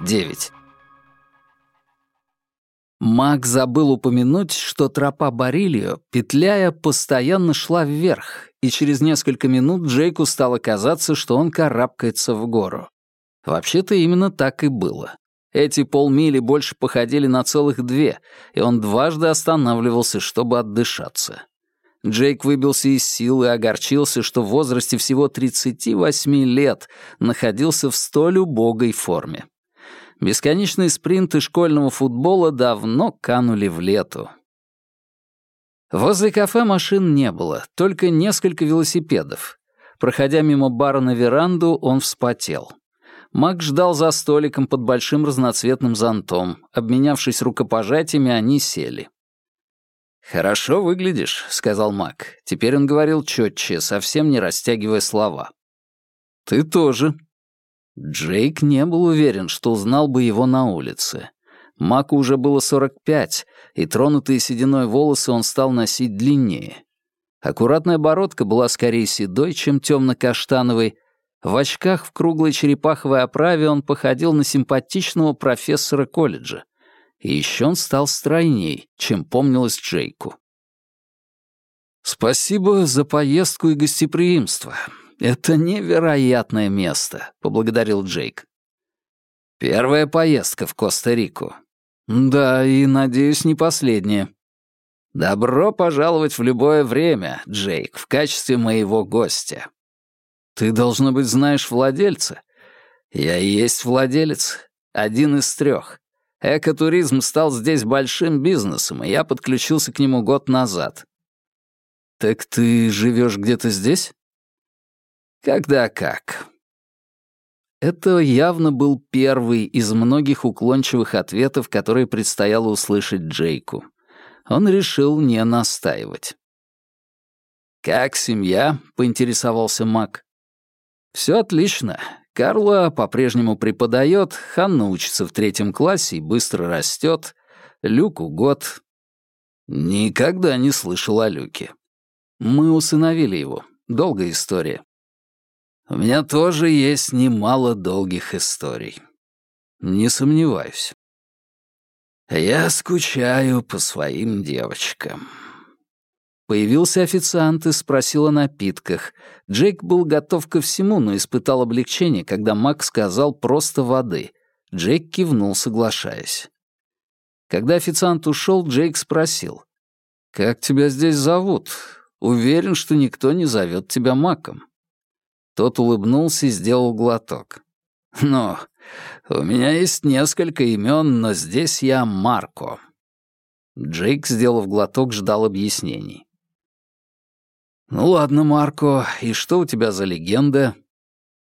Девять. Маг забыл упомянуть, что тропа Барильо, петляя, постоянно шла вверх, и через несколько минут Джейку стало казаться, что он карабкается в гору. Вообще-то именно так и было. Эти полмили больше походили на целых две, и он дважды останавливался, чтобы отдышаться. Джейк выбился из сил и огорчился, что в возрасте всего 38 лет находился в столь убогой форме. Бесконечные спринты школьного футбола давно канули в лету. Возле кафе машин не было, только несколько велосипедов. Проходя мимо бара на веранду, он вспотел. Мак ждал за столиком под большим разноцветным зонтом. Обменявшись рукопожатиями, они сели. «Хорошо выглядишь», — сказал Мак. Теперь он говорил четче, совсем не растягивая слова. «Ты тоже», Джейк не был уверен, что узнал бы его на улице. Маку уже было 45, и тронутые сединой волосы он стал носить длиннее. Аккуратная бородка была скорее седой, чем темно-каштановой. В очках в круглой черепаховой оправе он походил на симпатичного профессора колледжа. И еще он стал стройней, чем помнилось Джейку. «Спасибо за поездку и гостеприимство. «Это невероятное место», — поблагодарил Джейк. «Первая поездка в Коста-Рику». «Да, и, надеюсь, не последняя». «Добро пожаловать в любое время, Джейк, в качестве моего гостя». «Ты, должно быть, знаешь владельца?» «Я и есть владелец. Один из трех. Экотуризм стал здесь большим бизнесом, и я подключился к нему год назад». «Так ты живешь где-то здесь?» Когда как. Это явно был первый из многих уклончивых ответов, которые предстояло услышать Джейку. Он решил не настаивать. «Как семья?» — поинтересовался Мак. «Все отлично. Карла по-прежнему преподает, Ханна учится в третьем классе и быстро растет. Люку год. Никогда не слышал о Люке. Мы усыновили его. Долгая история. У меня тоже есть немало долгих историй. Не сомневаюсь. Я скучаю по своим девочкам. Появился официант и спросил о напитках. Джейк был готов ко всему, но испытал облегчение, когда Мак сказал просто воды. Джейк кивнул, соглашаясь. Когда официант ушел, Джейк спросил. «Как тебя здесь зовут? Уверен, что никто не зовет тебя Маком». Тот улыбнулся и сделал глоток. «Ну, у меня есть несколько имен, но здесь я Марко». Джейк, сделав глоток, ждал объяснений. «Ну ладно, Марко, и что у тебя за легенда?»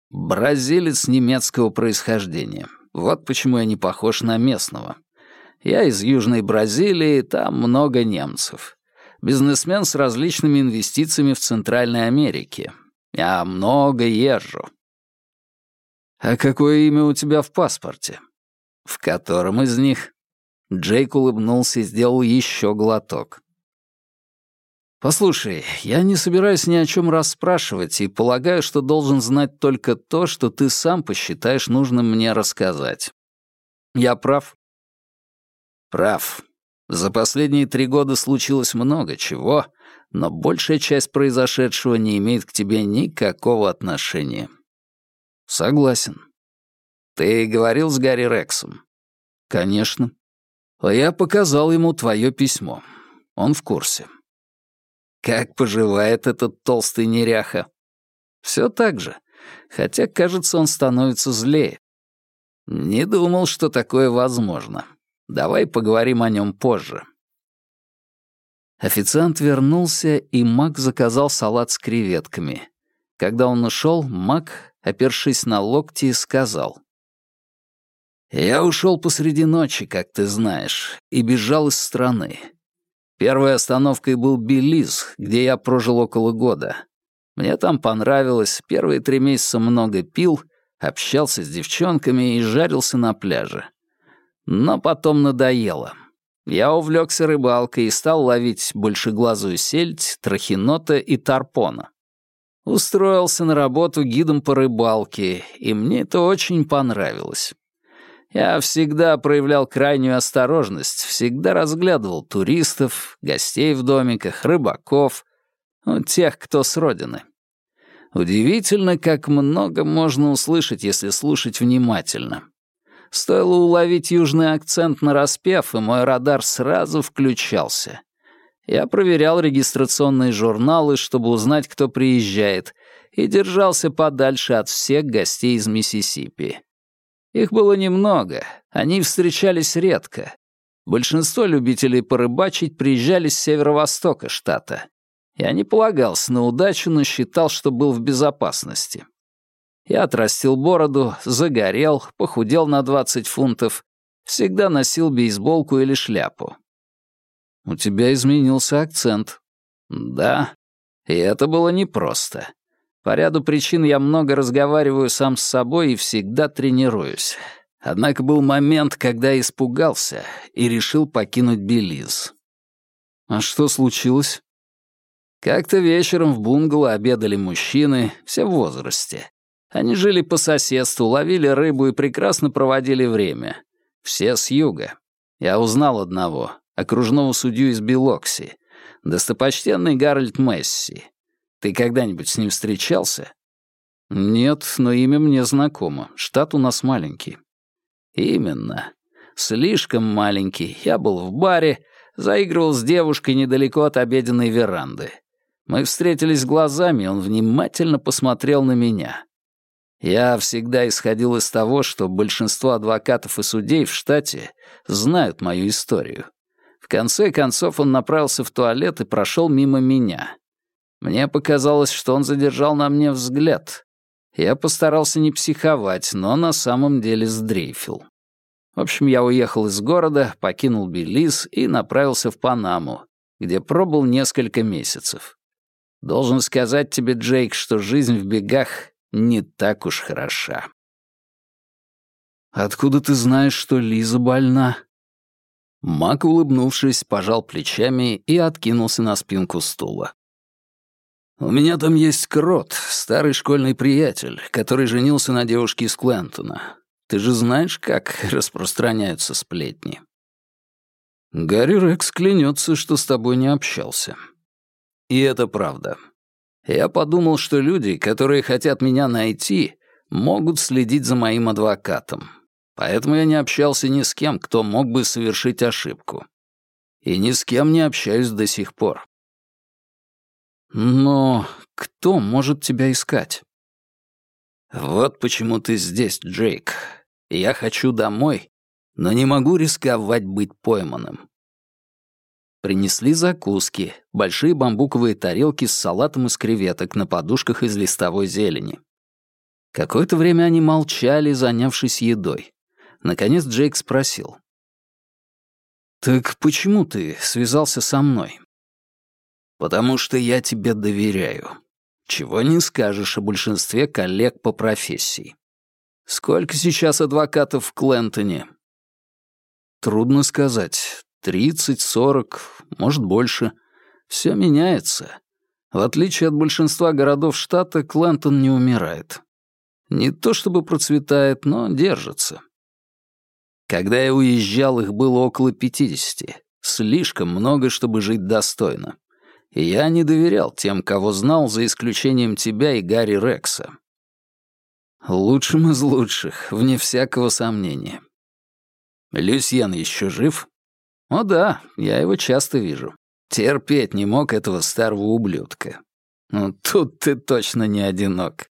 «Бразилец немецкого происхождения. Вот почему я не похож на местного. Я из Южной Бразилии, там много немцев. Бизнесмен с различными инвестициями в Центральной Америке. Я много езжу». «А какое имя у тебя в паспорте?» «В котором из них?» Джейк улыбнулся и сделал еще глоток. «Послушай, я не собираюсь ни о чем расспрашивать и полагаю, что должен знать только то, что ты сам посчитаешь нужным мне рассказать. Я прав?» «Прав. За последние три года случилось много чего, но большая часть произошедшего не имеет к тебе никакого отношения. Согласен. Ты говорил с Гарри Рексом? Конечно. Я показал ему твое письмо. Он в курсе. Как поживает этот толстый неряха? Все так же, хотя, кажется, он становится злее. Не думал, что такое возможно. Давай поговорим о нем позже. Официант вернулся, и Мак заказал салат с креветками. Когда он ушел, Мак, опершись на локти, сказал. «Я ушел посреди ночи, как ты знаешь, и бежал из страны. Первой остановкой был Белиз, где я прожил около года. Мне там понравилось, первые три месяца много пил, общался с девчонками и жарился на пляже. Но потом надоело. Я увлекся рыбалкой и стал ловить большеглазую сельдь, трахинота и тарпона. Устроился на работу гидом по рыбалке, и мне это очень понравилось. Я всегда проявлял крайнюю осторожность, всегда разглядывал туристов, гостей в домиках, рыбаков, ну, тех, кто с родины. Удивительно, как много можно услышать, если слушать внимательно. Стоило уловить южный акцент на распев, и мой радар сразу включался. Я проверял регистрационные журналы, чтобы узнать, кто приезжает, и держался подальше от всех гостей из Миссисипи. Их было немного, они встречались редко. Большинство любителей порыбачить приезжали с северо-востока штата. Я не полагался на удачу, но считал, что был в безопасности. Я отрастил бороду, загорел, похудел на 20 фунтов, всегда носил бейсболку или шляпу. У тебя изменился акцент. Да, и это было непросто. По ряду причин я много разговариваю сам с собой и всегда тренируюсь. Однако был момент, когда испугался и решил покинуть Белиз. А что случилось? Как-то вечером в бунгало обедали мужчины, все в возрасте. Они жили по соседству, ловили рыбу и прекрасно проводили время. Все с юга. Я узнал одного, окружного судью из Белокси, достопочтенный Гарольд Месси. Ты когда-нибудь с ним встречался? Нет, но имя мне знакомо. Штат у нас маленький. Именно. Слишком маленький. Я был в баре, заигрывал с девушкой недалеко от обеденной веранды. Мы встретились глазами, он внимательно посмотрел на меня. Я всегда исходил из того, что большинство адвокатов и судей в штате знают мою историю. В конце концов он направился в туалет и прошел мимо меня. Мне показалось, что он задержал на мне взгляд. Я постарался не психовать, но на самом деле сдрейфил. В общем, я уехал из города, покинул Белиз и направился в Панаму, где пробыл несколько месяцев. Должен сказать тебе, Джейк, что жизнь в бегах не так уж хороша. «Откуда ты знаешь, что Лиза больна?» Мак, улыбнувшись, пожал плечами и откинулся на спинку стула. «У меня там есть Крот, старый школьный приятель, который женился на девушке из Клентона. Ты же знаешь, как распространяются сплетни?» Гарри Рекс клянется, что с тобой не общался. И это правда. Я подумал, что люди, которые хотят меня найти, могут следить за моим адвокатом. Поэтому я не общался ни с кем, кто мог бы совершить ошибку. И ни с кем не общаюсь до сих пор. Но кто может тебя искать? Вот почему ты здесь, Джейк. Я хочу домой, но не могу рисковать быть пойманным. Принесли закуски, большие бамбуковые тарелки с салатом из креветок на подушках из листовой зелени. Какое-то время они молчали, занявшись едой. Наконец Джейк спросил. «Так почему ты связался со мной?» «Потому что я тебе доверяю. Чего не скажешь о большинстве коллег по профессии. Сколько сейчас адвокатов в Клентоне?» «Трудно сказать. Тридцать, сорок, может, больше. Все меняется. В отличие от большинства городов штата, Клентон не умирает. Не то чтобы процветает, но держится. Когда я уезжал, их было около пятидесяти. Слишком много, чтобы жить достойно. Я не доверял тем, кого знал, за исключением тебя и Гарри Рекса. Лучшим из лучших, вне всякого сомнения. Люсьен еще жив? «О да, я его часто вижу. Терпеть не мог этого старого ублюдка. Ну, тут ты точно не одинок».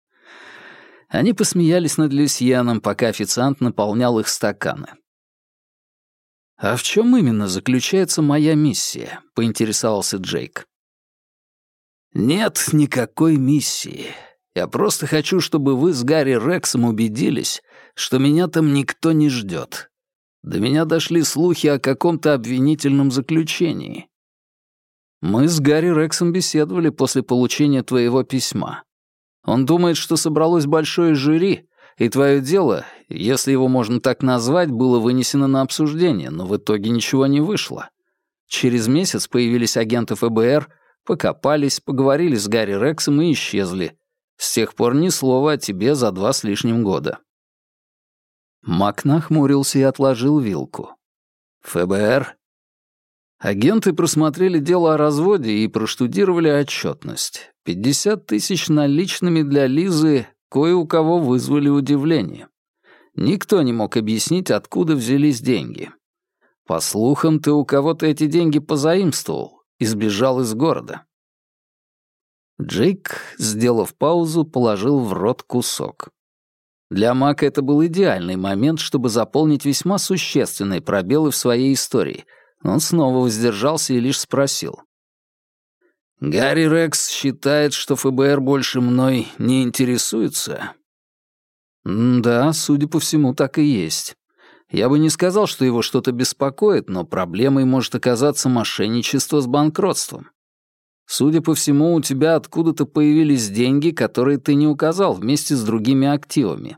Они посмеялись над Люсьеном, пока официант наполнял их стаканы. «А в чем именно заключается моя миссия?» — поинтересовался Джейк. «Нет никакой миссии. Я просто хочу, чтобы вы с Гарри Рексом убедились, что меня там никто не ждет. До меня дошли слухи о каком-то обвинительном заключении. Мы с Гарри Рексом беседовали после получения твоего письма. Он думает, что собралось большое жюри, и твое дело, если его можно так назвать, было вынесено на обсуждение, но в итоге ничего не вышло. Через месяц появились агенты ФБР, покопались, поговорили с Гарри Рексом и исчезли. С тех пор ни слова о тебе за два с лишним года». Мак нахмурился и отложил вилку. «ФБР?» Агенты просмотрели дело о разводе и проштудировали отчетность. Пятьдесят тысяч наличными для Лизы кое у кого вызвали удивление. Никто не мог объяснить, откуда взялись деньги. По слухам, ты у кого-то эти деньги позаимствовал и сбежал из города. Джейк, сделав паузу, положил в рот кусок. Для Мака это был идеальный момент, чтобы заполнить весьма существенные пробелы в своей истории. Он снова воздержался и лишь спросил. «Гарри Рекс считает, что ФБР больше мной не интересуется?» «Да, судя по всему, так и есть. Я бы не сказал, что его что-то беспокоит, но проблемой может оказаться мошенничество с банкротством. Судя по всему, у тебя откуда-то появились деньги, которые ты не указал вместе с другими активами.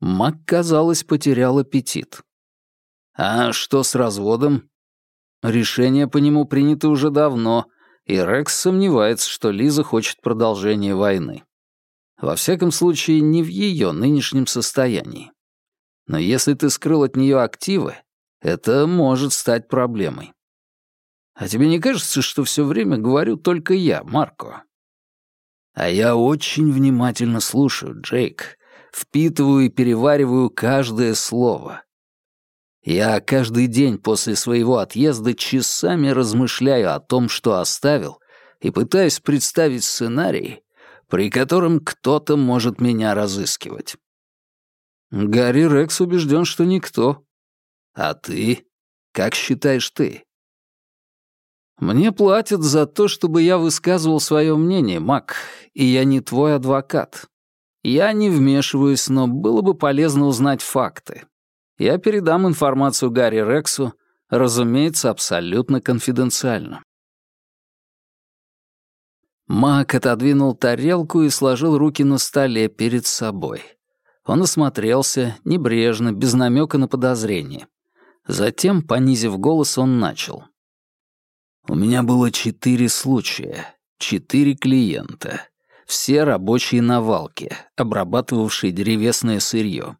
Мак, казалось, потерял аппетит. А что с разводом? Решение по нему принято уже давно, и Рекс сомневается, что Лиза хочет продолжения войны. Во всяком случае, не в ее нынешнем состоянии. Но если ты скрыл от нее активы, это может стать проблемой. А тебе не кажется, что все время говорю только я, Марко? А я очень внимательно слушаю, Джейк. Впитываю и перевариваю каждое слово. Я каждый день после своего отъезда часами размышляю о том, что оставил, и пытаюсь представить сценарий, при котором кто-то может меня разыскивать. Гарри Рекс убежден, что никто. А ты? Как считаешь ты? Мне платят за то, чтобы я высказывал свое мнение, Мак, и я не твой адвокат. Я не вмешиваюсь, но было бы полезно узнать факты. Я передам информацию Гарри Рексу, разумеется, абсолютно конфиденциально. Мак отодвинул тарелку и сложил руки на столе перед собой. Он осмотрелся, небрежно, без намека на подозрение. Затем, понизив голос, он начал. У меня было четыре случая, четыре клиента. Все рабочие на валке, обрабатывавшие древесное сырье.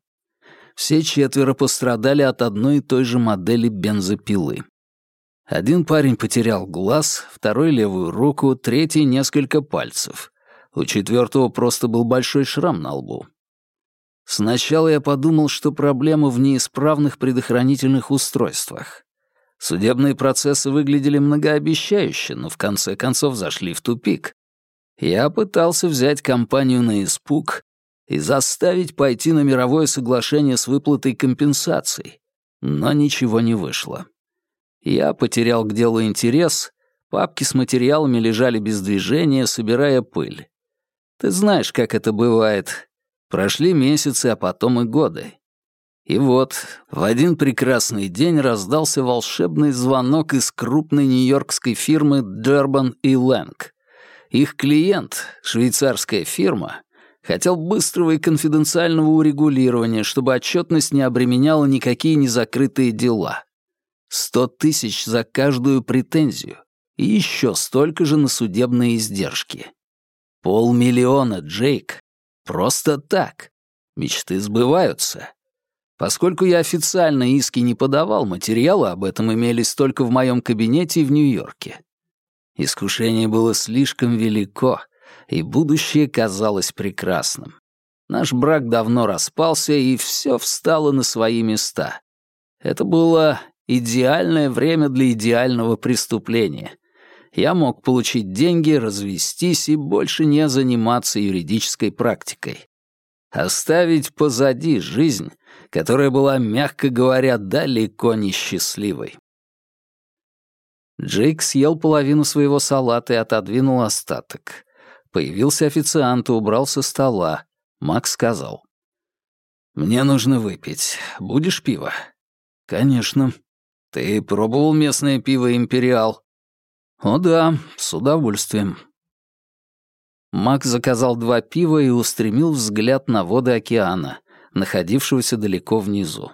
Все четверо пострадали от одной и той же модели бензопилы. Один парень потерял глаз, второй — левую руку, третий — несколько пальцев. У четвертого просто был большой шрам на лбу. Сначала я подумал, что проблема в неисправных предохранительных устройствах. Судебные процессы выглядели многообещающе, но в конце концов зашли в тупик. Я пытался взять компанию на испуг и заставить пойти на мировое соглашение с выплатой компенсаций, но ничего не вышло. Я потерял к делу интерес, папки с материалами лежали без движения, собирая пыль. Ты знаешь, как это бывает. Прошли месяцы, а потом и годы. И вот, в один прекрасный день раздался волшебный звонок из крупной нью-йоркской фирмы Дербан и Лэнг. Их клиент, швейцарская фирма, хотел быстрого и конфиденциального урегулирования, чтобы отчетность не обременяла никакие незакрытые дела. Сто тысяч за каждую претензию и еще столько же на судебные издержки. Полмиллиона, Джейк. Просто так. Мечты сбываются. Поскольку я официально иски не подавал, материалы об этом имелись только в моем кабинете в Нью-Йорке. Искушение было слишком велико, и будущее казалось прекрасным. Наш брак давно распался, и все встало на свои места. Это было идеальное время для идеального преступления. Я мог получить деньги, развестись и больше не заниматься юридической практикой. Оставить позади жизнь, которая была, мягко говоря, далеко не счастливой. Джейк съел половину своего салата и отодвинул остаток. Появился официант и убрал со стола. Макс сказал. «Мне нужно выпить. Будешь пиво?» «Конечно. Ты пробовал местное пиво «Империал»?» «О да, с удовольствием». Мак заказал два пива и устремил взгляд на воды океана, находившегося далеко внизу.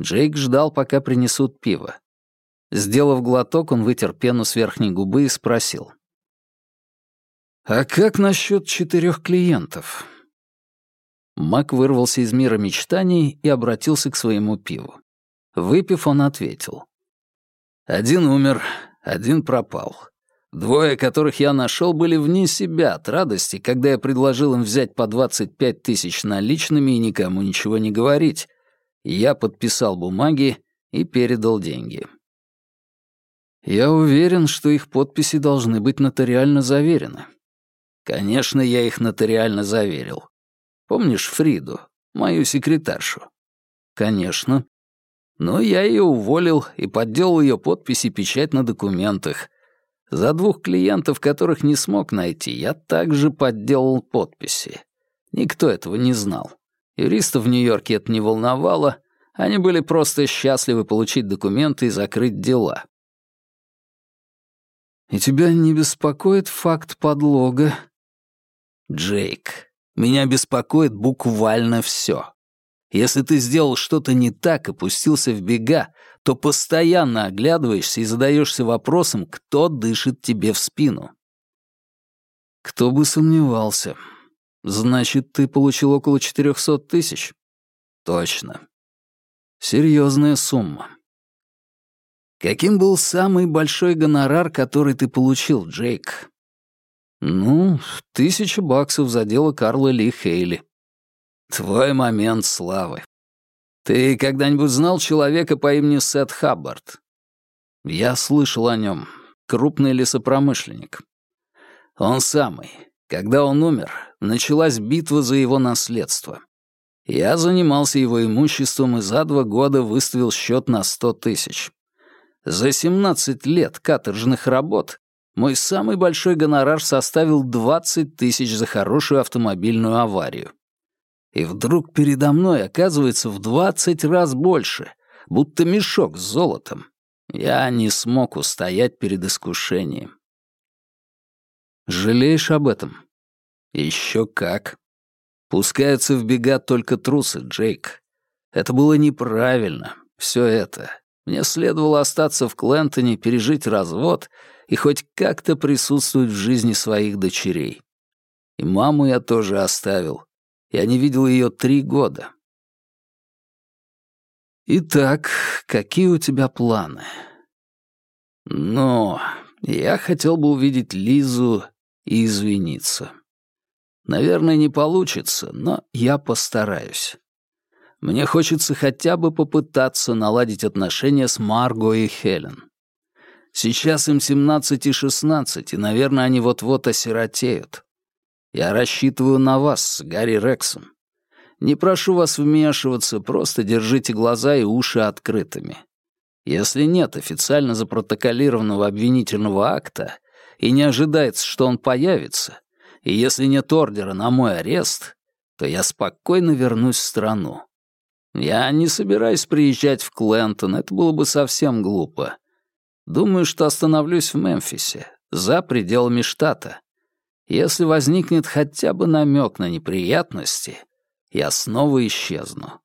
Джейк ждал, пока принесут пиво. Сделав глоток, он вытер пену с верхней губы и спросил. «А как насчет четырех клиентов?» Мак вырвался из мира мечтаний и обратился к своему пиву. Выпив, он ответил. «Один умер, один пропал. Двое, которых я нашел, были вне себя от радости, когда я предложил им взять по 25 тысяч наличными и никому ничего не говорить. Я подписал бумаги и передал деньги. Я уверен, что их подписи должны быть нотариально заверены. Конечно, я их нотариально заверил. Помнишь Фриду, мою секретаршу? Конечно. Но я ее уволил и подделал ее подпись и печать на документах — за двух клиентов, которых не смог найти, я также подделал подписи. Никто этого не знал. Юристов в Нью-Йорке это не волновало, они были просто счастливы получить документы и закрыть дела. «И тебя не беспокоит факт подлога?» «Джейк, меня беспокоит буквально все. Если ты сделал что-то не так и пустился в бега, то постоянно оглядываешься и задаешься вопросом, кто дышит тебе в спину. Кто бы сомневался. Значит, ты получил около 400 тысяч? Точно. Серьезная сумма. Каким был самый большой гонорар, который ты получил, Джейк? Ну, тысяча баксов за дело Карла Ли Хейли. Твой момент славы. Ты когда-нибудь знал человека по имени Сет Хаббард? Я слышал о нем. Крупный лесопромышленник. Он самый. Когда он умер, началась битва за его наследство. Я занимался его имуществом и за два года выставил счет на сто тысяч. За 17 лет каторжных работ мой самый большой гонорар составил 20 тысяч за хорошую автомобильную аварию и вдруг передо мной оказывается в двадцать раз больше, будто мешок с золотом. Я не смог устоять перед искушением. Жалеешь об этом? Еще как. Пускаются в бега только трусы, Джейк. Это было неправильно, все это. Мне следовало остаться в Клентоне, пережить развод и хоть как-то присутствовать в жизни своих дочерей. И маму я тоже оставил. Я не видел ее три года. Итак, какие у тебя планы? Ну, я хотел бы увидеть Лизу и извиниться. Наверное, не получится, но я постараюсь. Мне хочется хотя бы попытаться наладить отношения с Марго и Хелен. Сейчас им 17 и 16, и, наверное, они вот-вот осиротеют. Я рассчитываю на вас, Гарри Рексом. Не прошу вас вмешиваться, просто держите глаза и уши открытыми. Если нет официально запротоколированного обвинительного акта и не ожидается, что он появится, и если нет ордера на мой арест, то я спокойно вернусь в страну. Я не собираюсь приезжать в Клентон, это было бы совсем глупо. Думаю, что остановлюсь в Мемфисе, за пределами штата. Если возникнет хотя бы намек на неприятности, я снова исчезну.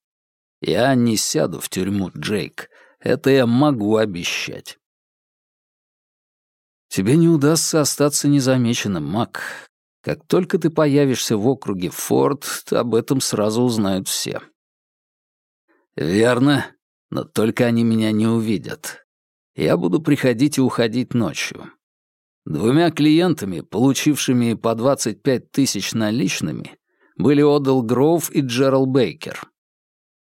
Я не сяду в тюрьму, Джейк. Это я могу обещать. Тебе не удастся остаться незамеченным, Мак. Как только ты появишься в округе Форд, об этом сразу узнают все. Верно, но только они меня не увидят. Я буду приходить и уходить ночью. Двумя клиентами, получившими по 25 тысяч наличными, были Одел Гроув и Джерал Бейкер.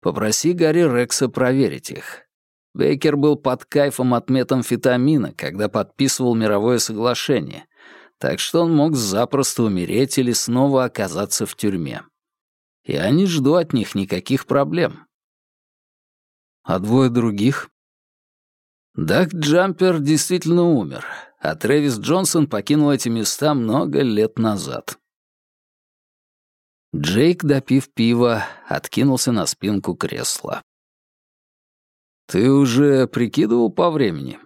Попроси Гарри Рекса проверить их. Бейкер был под кайфом от метамфетамина, когда подписывал мировое соглашение, так что он мог запросто умереть или снова оказаться в тюрьме. Я не жду от них никаких проблем. А двое других? Дак Джампер действительно умер, а Трэвис Джонсон покинул эти места много лет назад. Джейк, допив пива, откинулся на спинку кресла. «Ты уже прикидывал по времени?»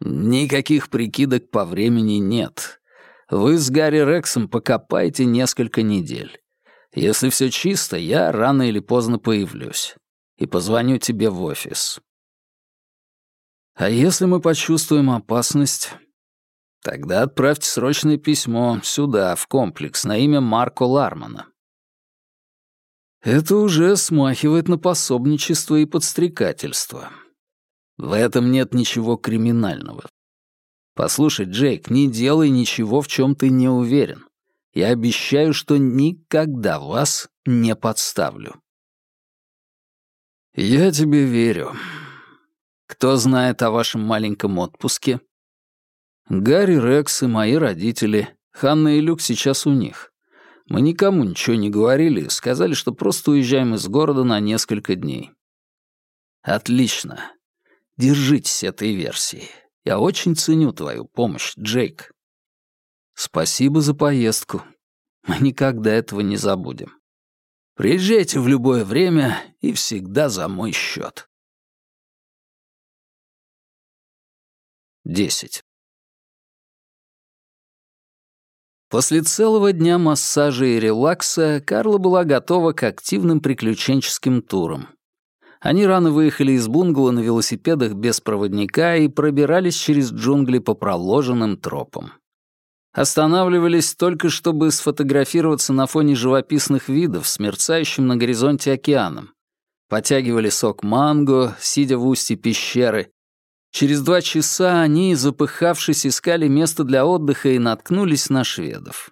«Никаких прикидок по времени нет. Вы с Гарри Рексом покопайте несколько недель. Если все чисто, я рано или поздно появлюсь. И позвоню тебе в офис. А если мы почувствуем опасность? Тогда отправьте срочное письмо сюда, в комплекс, на имя Марко Лармана. Это уже смахивает на пособничество и подстрекательство. В этом нет ничего криминального. Послушай, Джейк, не делай ничего, в чем ты не уверен. Я обещаю, что никогда вас не подставлю. Я тебе верю. Кто знает о вашем маленьком отпуске? Гарри, Рекс и мои родители. Ханна и Люк сейчас у них. Мы никому ничего не говорили, сказали, что просто уезжаем из города на несколько дней. Отлично. Держитесь этой версии. Я очень ценю твою помощь, Джейк. Спасибо за поездку. Мы никогда этого не забудем. Приезжайте в любое время и всегда за мой счет. 10. После целого дня массажа и релакса Карла была готова к активным приключенческим турам. Они рано выехали из бунгало на велосипедах без проводника и пробирались через джунгли по проложенным тропам. Останавливались только, чтобы сфотографироваться на фоне живописных видов с мерцающим на горизонте океаном. Потягивали сок манго, сидя в устье пещеры, Через два часа они, запыхавшись, искали место для отдыха и наткнулись на шведов.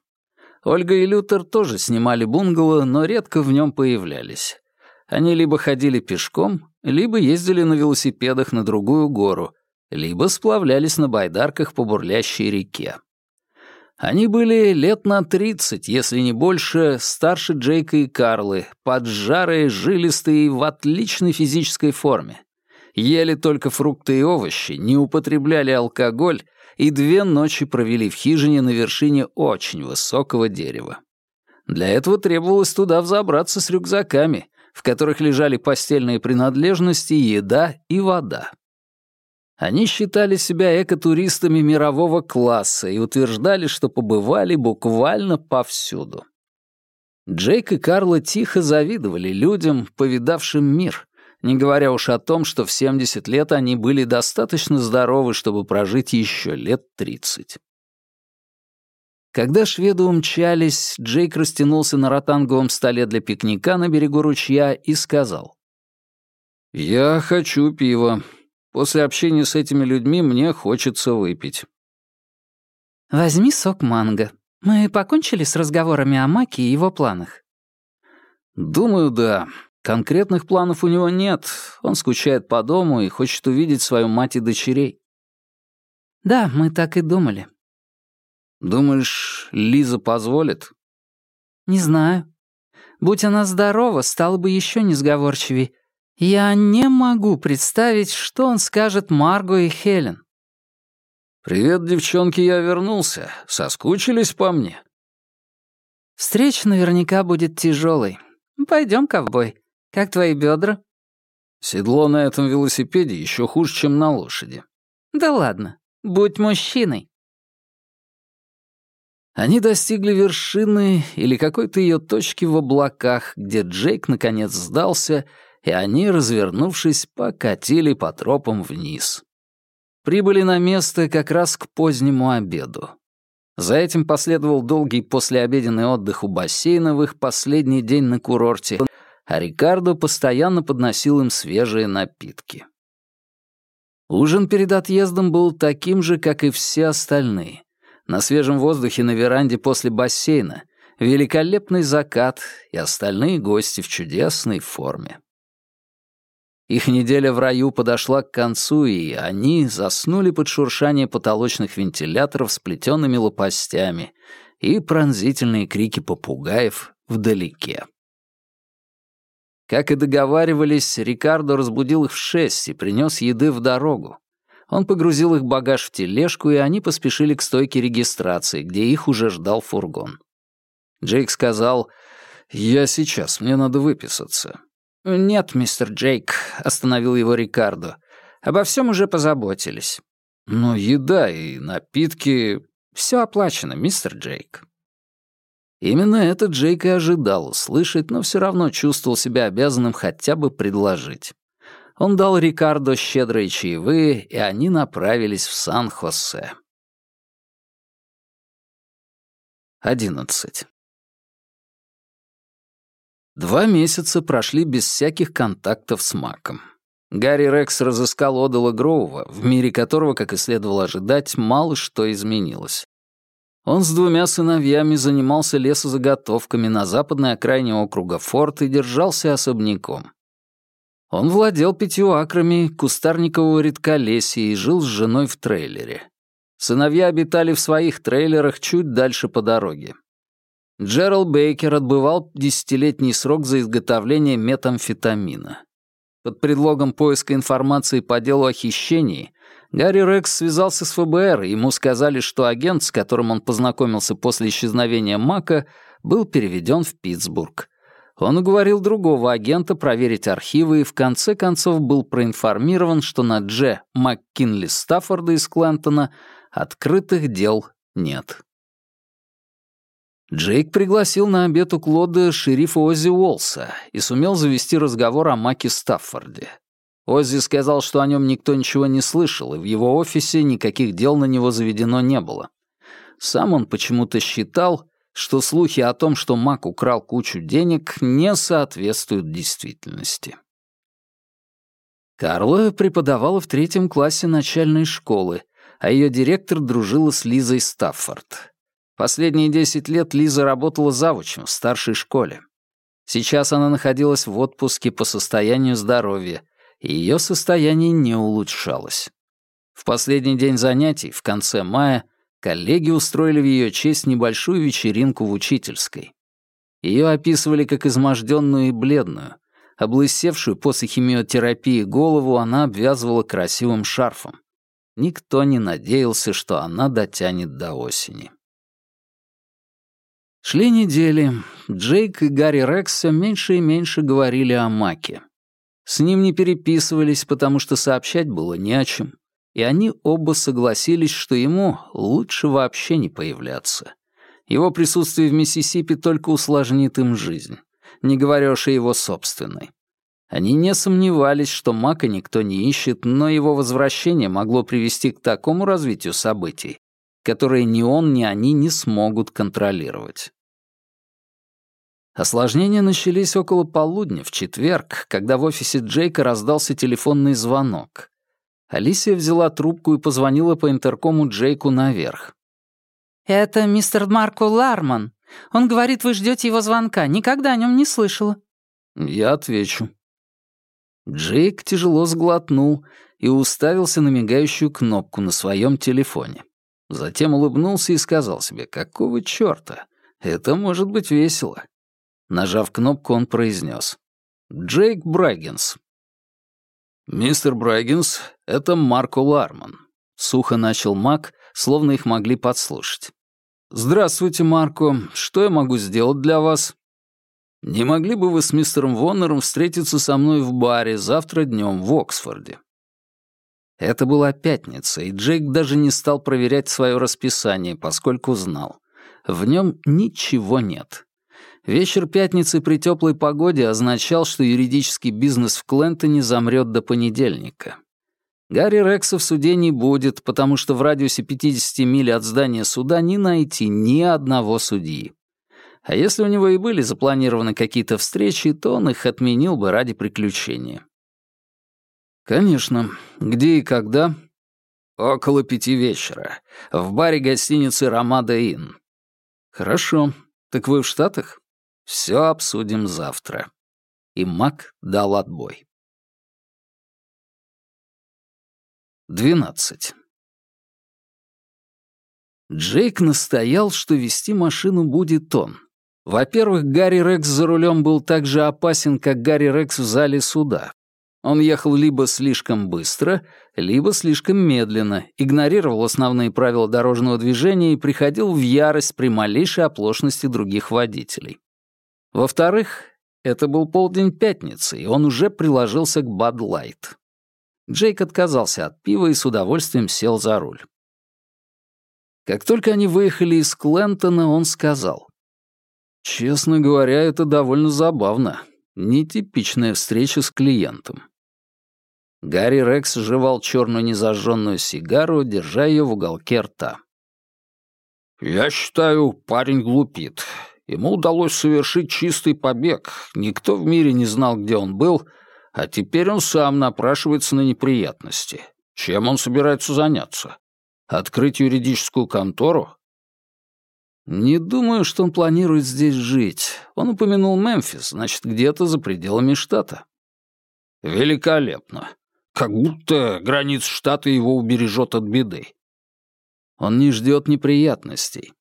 Ольга и Лютер тоже снимали бунгало, но редко в нем появлялись. Они либо ходили пешком, либо ездили на велосипедах на другую гору, либо сплавлялись на байдарках по бурлящей реке. Они были лет на тридцать, если не больше, старше Джейка и Карлы, поджарые, жилистые и в отличной физической форме ели только фрукты и овощи, не употребляли алкоголь и две ночи провели в хижине на вершине очень высокого дерева. Для этого требовалось туда взобраться с рюкзаками, в которых лежали постельные принадлежности, еда и вода. Они считали себя экотуристами мирового класса и утверждали, что побывали буквально повсюду. Джейк и Карла тихо завидовали людям, повидавшим мир, не говоря уж о том, что в 70 лет они были достаточно здоровы, чтобы прожить еще лет 30. Когда шведы умчались, Джейк растянулся на ротанговом столе для пикника на берегу ручья и сказал. «Я хочу пива. После общения с этими людьми мне хочется выпить». «Возьми сок манго. Мы покончили с разговорами о Маке и его планах?» «Думаю, да. Конкретных планов у него нет. Он скучает по дому и хочет увидеть свою мать и дочерей. Да, мы так и думали. Думаешь, Лиза позволит? Не знаю. Будь она здорова, стала бы еще несговорчивей. Я не могу представить, что он скажет Марго и Хелен. «Привет, девчонки, я вернулся. Соскучились по мне?» Встреча наверняка будет тяжелой. Пойдем, ковбой. Как твои бедра? Седло на этом велосипеде еще хуже, чем на лошади. Да ладно, будь мужчиной. Они достигли вершины или какой-то ее точки в облаках, где Джейк наконец сдался, и они, развернувшись, покатили по тропам вниз. Прибыли на место как раз к позднему обеду. За этим последовал долгий послеобеденный отдых у бассейна в их последний день на курорте, а Рикардо постоянно подносил им свежие напитки. Ужин перед отъездом был таким же, как и все остальные. На свежем воздухе на веранде после бассейна, великолепный закат и остальные гости в чудесной форме. Их неделя в раю подошла к концу, и они заснули под шуршание потолочных вентиляторов с плетеными лопастями и пронзительные крики попугаев вдалеке. Как и договаривались, Рикардо разбудил их в шесть и принес еды в дорогу. Он погрузил их багаж в тележку, и они поспешили к стойке регистрации, где их уже ждал фургон. Джейк сказал, «Я сейчас, мне надо выписаться». «Нет, мистер Джейк», — остановил его Рикардо. «Обо всем уже позаботились». «Но еда и напитки...» «Все оплачено, мистер Джейк». Именно это Джейк и ожидал услышать, но все равно чувствовал себя обязанным хотя бы предложить. Он дал Рикардо щедрые чаевые, и они направились в Сан-Хосе. 11. Два месяца прошли без всяких контактов с Маком. Гарри Рекс разыскал Одала Гроува, в мире которого, как и следовало ожидать, мало что изменилось. Он с двумя сыновьями занимался лесозаготовками на западной окраине округа Форт и держался особняком. Он владел пятью акрами кустарникового редколесья и жил с женой в трейлере. Сыновья обитали в своих трейлерах чуть дальше по дороге. Джерал Бейкер отбывал десятилетний срок за изготовление метамфетамина. Под предлогом поиска информации по делу о хищении Гарри Рекс связался с ФБР, ему сказали, что агент, с которым он познакомился после исчезновения Мака, был переведен в Питтсбург. Он уговорил другого агента проверить архивы и в конце концов был проинформирован, что на Дже МакКинли Стаффорда из Клентона Открытых дел нет. Джейк пригласил на обед у Клода шерифа Оззи Уолса и сумел завести разговор о Маке Стаффорде. Оззи сказал, что о нем никто ничего не слышал, и в его офисе никаких дел на него заведено не было. Сам он почему-то считал, что слухи о том, что Мак украл кучу денег, не соответствуют действительности. Карла преподавала в третьем классе начальной школы, а ее директор дружила с Лизой Стаффорд. Последние десять лет Лиза работала завучем в старшей школе. Сейчас она находилась в отпуске по состоянию здоровья, ее состояние не улучшалось. В последний день занятий, в конце мая, коллеги устроили в ее честь небольшую вечеринку в учительской. Ее описывали как изможденную и бледную. Облысевшую после химиотерапии голову она обвязывала красивым шарфом. Никто не надеялся, что она дотянет до осени. Шли недели. Джейк и Гарри Рекс все меньше и меньше говорили о Маке. С ним не переписывались, потому что сообщать было не о чем. И они оба согласились, что ему лучше вообще не появляться. Его присутствие в Миссисипи только усложнит им жизнь, не говоря уж о его собственной. Они не сомневались, что Мака никто не ищет, но его возвращение могло привести к такому развитию событий, которые ни он, ни они не смогут контролировать. Осложнения начались около полудня в четверг, когда в офисе Джейка раздался телефонный звонок. Алисия взяла трубку и позвонила по интеркому Джейку наверх. «Это мистер Марко Ларман. Он говорит, вы ждете его звонка. Никогда о нем не слышала». «Я отвечу». Джейк тяжело сглотнул и уставился на мигающую кнопку на своем телефоне. Затем улыбнулся и сказал себе, какого чёрта, это может быть весело. Нажав кнопку, он произнес. «Джейк Брайгенс». «Мистер Брайгенс, это Марко Ларман», — сухо начал Мак, словно их могли подслушать. «Здравствуйте, Марко. Что я могу сделать для вас?» Не могли бы вы с мистером Воннером встретиться со мной в баре завтра днем в Оксфорде?» Это была пятница, и Джейк даже не стал проверять свое расписание, поскольку знал. В нем ничего нет. Вечер пятницы при теплой погоде означал, что юридический бизнес в Клентоне замрет до понедельника. Гарри Рекса в суде не будет, потому что в радиусе 50 миль от здания суда не найти ни одного судьи. А если у него и были запланированы какие-то встречи, то он их отменил бы ради приключения. «Конечно. Где и когда?» «Около пяти вечера. В баре гостиницы «Ромада Инн». «Хорошо. Так вы в Штатах?» «Все обсудим завтра». И Мак дал отбой. 12. Джейк настоял, что вести машину будет он, во-первых, Гарри Рекс за рулем был так же опасен, как Гарри Рекс в зале суда. Он ехал либо слишком быстро, либо слишком медленно, игнорировал основные правила дорожного движения и приходил в ярость при малейшей оплошности других водителей. Во-вторых, это был полдень пятницы, и он уже приложился к Бад Лайт. Джейк отказался от пива и с удовольствием сел за руль. Как только они выехали из Клентона, он сказал, Честно говоря, это довольно забавно. Нетипичная встреча с клиентом. Гарри Рекс жевал черную незажженную сигару, держа ее в уголке рта. «Я считаю, парень глупит. Ему удалось совершить чистый побег. Никто в мире не знал, где он был, а теперь он сам напрашивается на неприятности. Чем он собирается заняться? Открыть юридическую контору? Не думаю, что он планирует здесь жить. Он упомянул Мемфис, значит, где-то за пределами штата. Великолепно. Как будто границ штата его убережет от беды. Он не ждет неприятностей.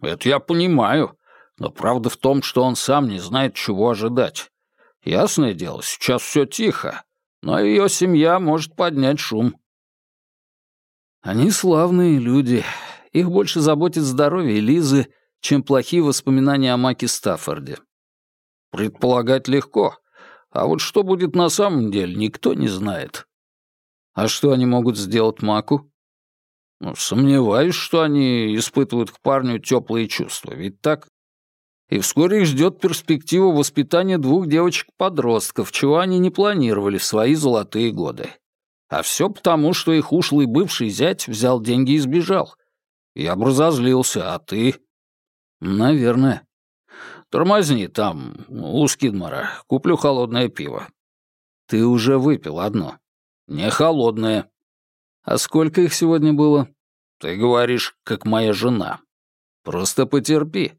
Это я понимаю. Но правда в том, что он сам не знает, чего ожидать. Ясное дело, сейчас все тихо, но ее семья может поднять шум. Они славные люди. Их больше заботит здоровье Лизы, чем плохие воспоминания о Маке Стаффорде. Предполагать легко. А вот что будет на самом деле, никто не знает. А что они могут сделать Маку? Ну, сомневаюсь, что они испытывают к парню теплые чувства, ведь так? И вскоре их ждет перспектива воспитания двух девочек-подростков, чего они не планировали в свои золотые годы. А все потому, что их ушлый бывший зять взял деньги и сбежал. Я бы разозлился, а ты? Наверное. Тормозни там, у Скидмара. Куплю холодное пиво. Ты уже выпил одно. Не холодное. А сколько их сегодня было? Ты говоришь, как моя жена. Просто потерпи.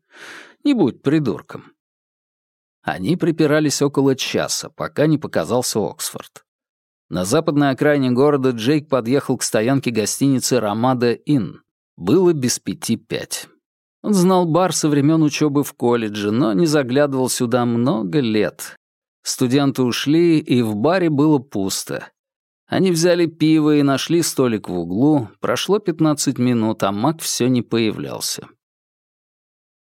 Не будь придурком. Они припирались около часа, пока не показался Оксфорд. На западной окраине города Джейк подъехал к стоянке гостиницы «Ромада Инн». Было без пяти пять. Он знал бар со времен учебы в колледже, но не заглядывал сюда много лет. Студенты ушли, и в баре было пусто. Они взяли пиво и нашли столик в углу. Прошло 15 минут, а Мак все не появлялся.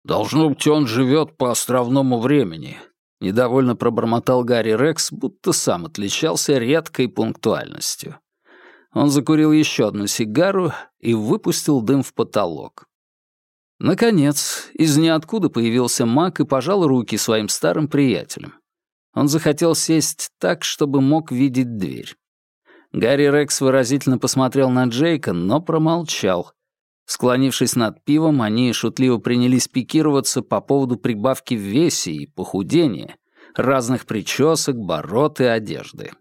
«Должно быть, он живет по островному времени», Недовольно пробормотал Гарри Рекс, будто сам отличался редкой пунктуальностью. Он закурил еще одну сигару и выпустил дым в потолок. Наконец, из ниоткуда появился Мак и пожал руки своим старым приятелям. Он захотел сесть так, чтобы мог видеть дверь. Гарри Рекс выразительно посмотрел на Джейка, но промолчал. Склонившись над пивом, они шутливо принялись пикироваться по поводу прибавки в весе и похудения, разных причесок, бород и одежды.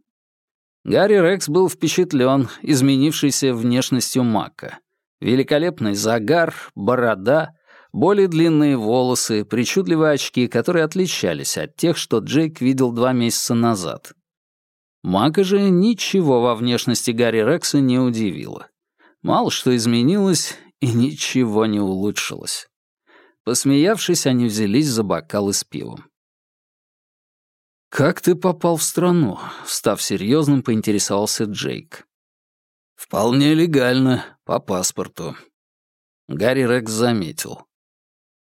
Гарри Рекс был впечатлен изменившейся внешностью Мака. Великолепный загар, борода, более длинные волосы, причудливые очки, которые отличались от тех, что Джейк видел два месяца назад. Мака же ничего во внешности Гарри Рекса не удивило. Мало что изменилось, и ничего не улучшилось. Посмеявшись, они взялись за бокалы с пивом. «Как ты попал в страну?» — став серьезным, поинтересовался Джейк. «Вполне легально, по паспорту». Гарри Рекс заметил.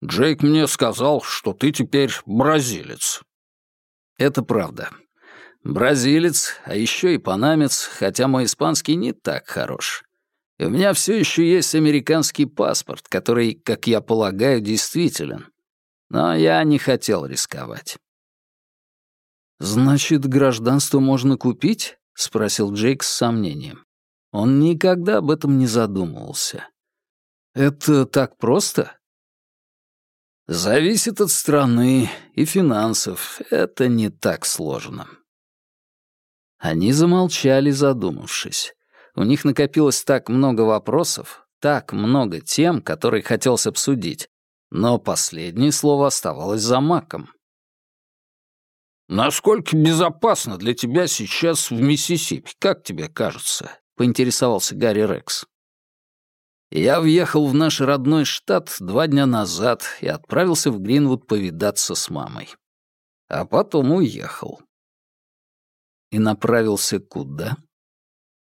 «Джейк мне сказал, что ты теперь бразилец». «Это правда. Бразилец, а еще и панамец, хотя мой испанский не так хорош. У меня все еще есть американский паспорт, который, как я полагаю, действителен. Но я не хотел рисковать. «Значит, гражданство можно купить?» — спросил Джейк с сомнением. Он никогда об этом не задумывался. «Это так просто?» «Зависит от страны и финансов. Это не так сложно». Они замолчали, задумавшись. У них накопилось так много вопросов, так много тем, которые хотелось обсудить, но последнее слово оставалось за Маком. «Насколько безопасно для тебя сейчас в Миссисипи, как тебе кажется?» — поинтересовался Гарри Рекс. Я въехал в наш родной штат два дня назад и отправился в Гринвуд повидаться с мамой. А потом уехал. И направился куда?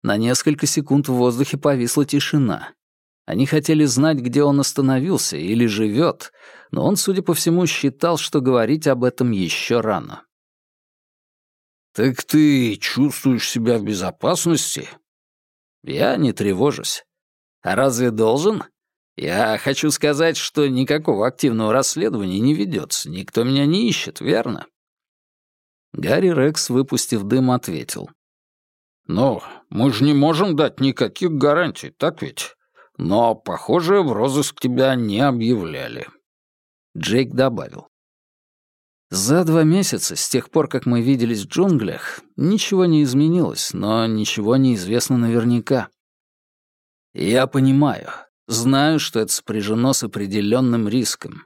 На несколько секунд в воздухе повисла тишина. Они хотели знать, где он остановился или живет, но он, судя по всему, считал, что говорить об этом еще рано. «Так ты чувствуешь себя в безопасности?» «Я не тревожусь. А разве должен? Я хочу сказать, что никакого активного расследования не ведется. Никто меня не ищет, верно?» Гарри Рекс, выпустив дым, ответил. «Но мы же не можем дать никаких гарантий, так ведь? Но, похоже, в розыск тебя не объявляли». Джейк добавил. За два месяца, с тех пор, как мы виделись в джунглях, ничего не изменилось, но ничего не известно наверняка. Я понимаю, знаю, что это сопряжено с определенным риском.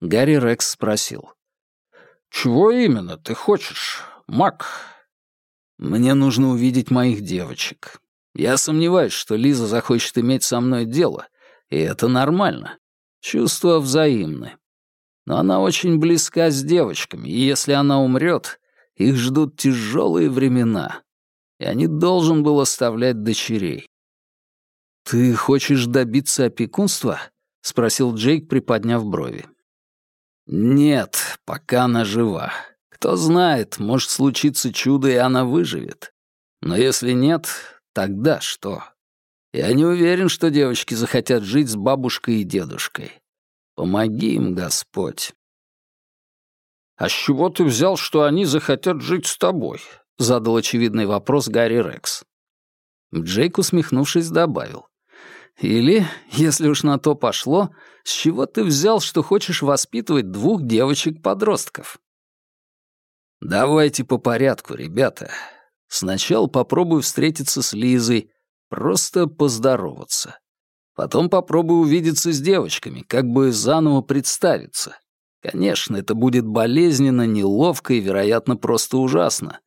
Гарри Рекс спросил. «Чего именно ты хочешь, Мак?» «Мне нужно увидеть моих девочек. Я сомневаюсь, что Лиза захочет иметь со мной дело, и это нормально. Чувства взаимны. Но она очень близка с девочками, и если она умрет, их ждут тяжелые времена. Я не должен был оставлять дочерей. «Ты хочешь добиться опекунства?» — спросил Джейк, приподняв брови. «Нет, пока она жива. Кто знает, может случиться чудо, и она выживет. Но если нет, тогда что? Я не уверен, что девочки захотят жить с бабушкой и дедушкой. Помоги им, Господь. «А с чего ты взял, что они захотят жить с тобой?» — задал очевидный вопрос Гарри Рекс. Джейк, усмехнувшись, добавил. «Или, если уж на то пошло, с чего ты взял, что хочешь воспитывать двух девочек-подростков?» «Давайте по порядку, ребята. Сначала попробую встретиться с Лизой, просто поздороваться. Потом попробую увидеться с девочками, как бы заново представиться. Конечно, это будет болезненно, неловко и, вероятно, просто ужасно.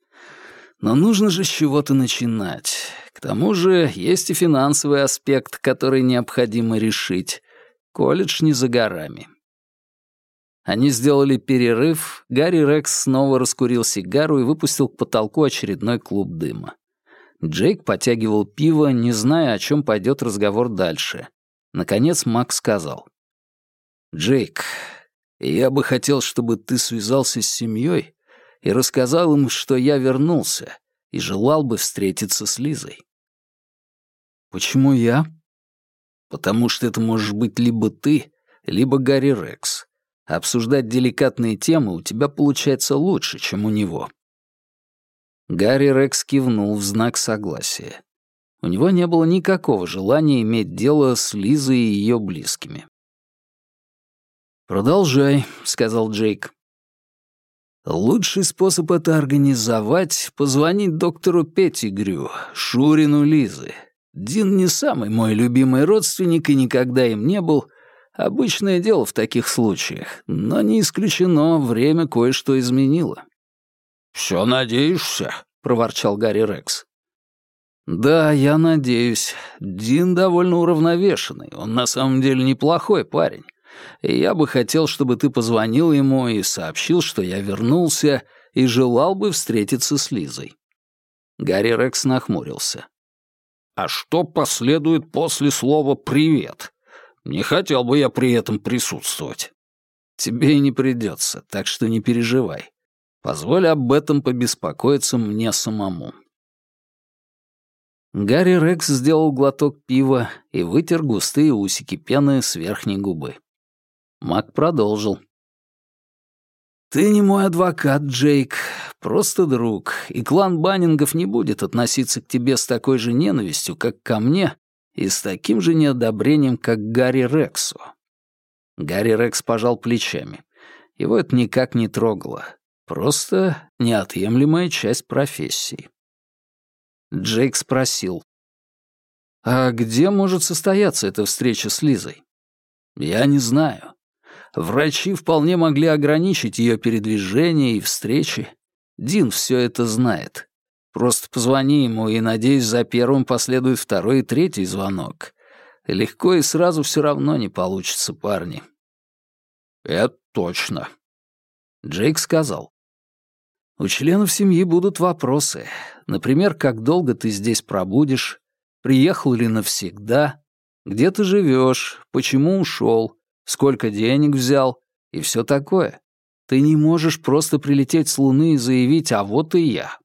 Но нужно же с чего-то начинать. К тому же есть и финансовый аспект, который необходимо решить. Колледж не за горами. Они сделали перерыв, Гарри Рекс снова раскурил сигару и выпустил к потолку очередной клуб дыма. Джейк потягивал пиво, не зная, о чем пойдет разговор дальше. Наконец Мак сказал. «Джейк, я бы хотел, чтобы ты связался с семьей и рассказал им, что я вернулся и желал бы встретиться с Лизой». «Почему я?» «Потому что это можешь быть либо ты, либо Гарри Рекс. Обсуждать деликатные темы у тебя получается лучше, чем у него». Гарри Рекс кивнул в знак согласия. У него не было никакого желания иметь дело с Лизой и ее близкими. «Продолжай», — сказал Джейк. «Лучший способ это организовать — позвонить доктору Петтигрю, Шурину Лизы. Дин не самый мой любимый родственник и никогда им не был. Обычное дело в таких случаях, но не исключено, время кое-что изменило». «Все надеешься?» — проворчал Гарри Рекс. «Да, я надеюсь. Дин довольно уравновешенный. Он на самом деле неплохой парень. И я бы хотел, чтобы ты позвонил ему и сообщил, что я вернулся и желал бы встретиться с Лизой». Гарри Рекс нахмурился. «А что последует после слова «привет»? Не хотел бы я при этом присутствовать». «Тебе и не придется, так что не переживай. Позволь об этом побеспокоиться мне самому». Гарри Рекс сделал глоток пива и вытер густые усики пены с верхней губы. Мак продолжил. «Ты не мой адвокат, Джейк, просто друг, и клан Баннингов не будет относиться к тебе с такой же ненавистью, как ко мне, и с таким же неодобрением, как Гарри Рексу». Гарри Рекс пожал плечами. Его это никак не трогало. Просто неотъемлемая часть профессии. Джейк спросил. «А где может состояться эта встреча с Лизой?» «Я не знаю. Врачи вполне могли ограничить ее передвижение и встречи. Дин все это знает. Просто позвони ему, и, надеюсь, за первым последует второй и третий звонок. Легко и сразу все равно не получится, парни». «Это точно», — Джейк сказал. У членов семьи будут вопросы. Например, как долго ты здесь пробудешь, приехал ли навсегда, где ты живешь, почему ушел, сколько денег взял и все такое. Ты не можешь просто прилететь с Луны и заявить «а вот и я».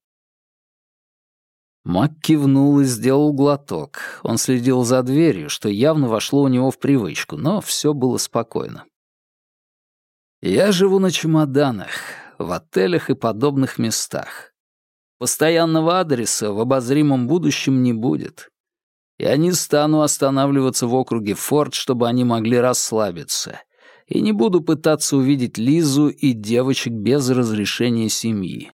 Мак кивнул и сделал глоток. Он следил за дверью, что явно вошло у него в привычку, но все было спокойно. «Я живу на чемоданах в отелях и подобных местах. Постоянного адреса в обозримом будущем не будет. Я не стану останавливаться в округе Форд, чтобы они могли расслабиться. И не буду пытаться увидеть Лизу и девочек без разрешения семьи.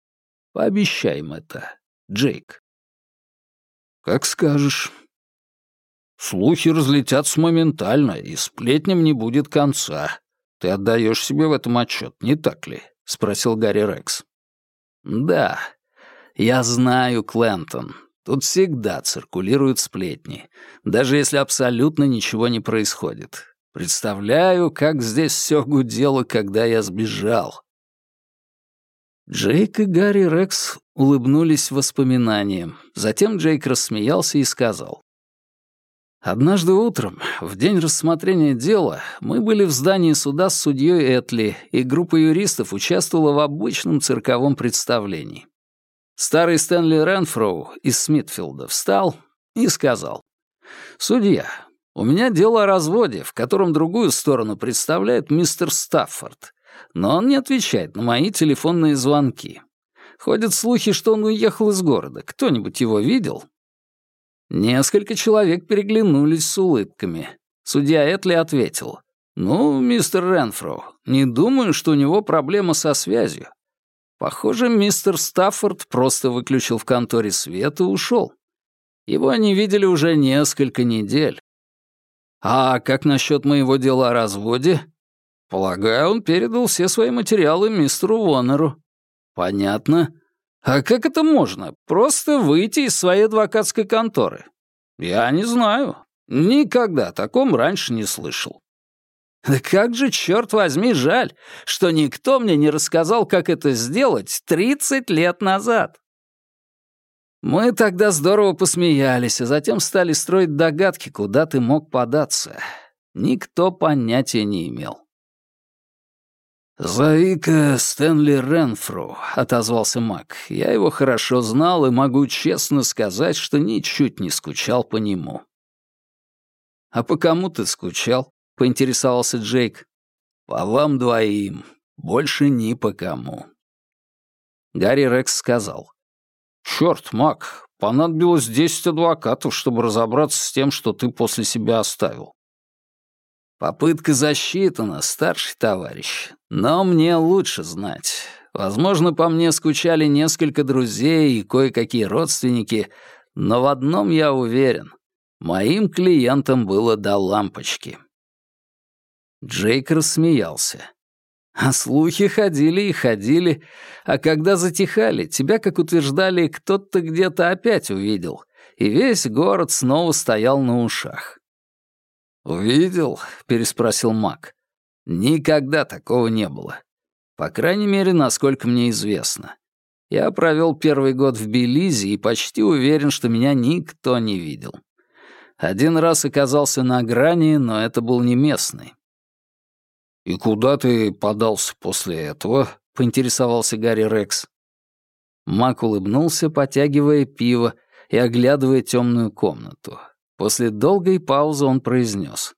Пообещаем это, Джейк. Как скажешь. Слухи разлетятся моментально, и сплетням не будет конца. Ты отдаешь себе в этом отчет, не так ли? Спросил Гарри Рекс. Да, я знаю, Клентон. Тут всегда циркулируют сплетни, даже если абсолютно ничего не происходит. Представляю, как здесь все гудело, когда я сбежал. Джейк и Гарри Рекс улыбнулись воспоминаниям. Затем Джейк рассмеялся и сказал. Однажды утром, в день рассмотрения дела, мы были в здании суда с судьей Этли, и группа юристов участвовала в обычном цирковом представлении. Старый Стэнли Ренфроу из Смитфилда встал и сказал, «Судья, у меня дело о разводе, в котором другую сторону представляет мистер Стаффорд, но он не отвечает на мои телефонные звонки. Ходят слухи, что он уехал из города. Кто-нибудь его видел?» Несколько человек переглянулись с улыбками. Судья Этли ответил, «Ну, мистер Ренфроу, не думаю, что у него проблема со связью. Похоже, мистер Стаффорд просто выключил в конторе свет и ушел. Его они видели уже несколько недель. А как насчет моего дела о разводе? Полагаю, он передал все свои материалы мистеру Вонеру. Понятно. А как это можно? Просто выйти из своей адвокатской конторы? Я не знаю. Никогда о таком раньше не слышал. Да как же, черт возьми, жаль, что никто мне не рассказал, как это сделать 30 лет назад. Мы тогда здорово посмеялись, а затем стали строить догадки, куда ты мог податься. Никто понятия не имел. «Зови-ка Стэнли Ренфру», — отозвался Мак. «Я его хорошо знал и могу честно сказать, что ничуть не скучал по нему». «А по кому ты скучал?» — поинтересовался Джейк. «По вам двоим. Больше ни по кому». Гарри Рекс сказал. «Чёрт, Мак, понадобилось десять адвокатов, чтобы разобраться с тем, что ты после себя оставил». «Попытка засчитана, старший товарищ, но мне лучше знать. Возможно, по мне скучали несколько друзей и кое-какие родственники, но в одном я уверен. Моим клиентам было до лампочки». Джейк рассмеялся. А слухи ходили и ходили, а когда затихали, тебя, как утверждали, кто-то где-то опять увидел, и весь город снова стоял на ушах. «Увидел?» — переспросил Мак. «Никогда такого не было. По крайней мере, насколько мне известно. Я провел первый год в Белизе и почти уверен, что меня никто не видел. Один раз оказался на грани, но это был не местный. «И куда ты подался после этого?» — поинтересовался Гарри Рекс. Мак улыбнулся, потягивая пиво и оглядывая темную комнату. После долгой паузы он произнес.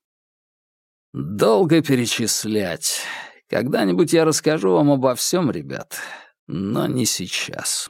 «Долго перечислять. Когда-нибудь я расскажу вам обо всем, ребят, но не сейчас».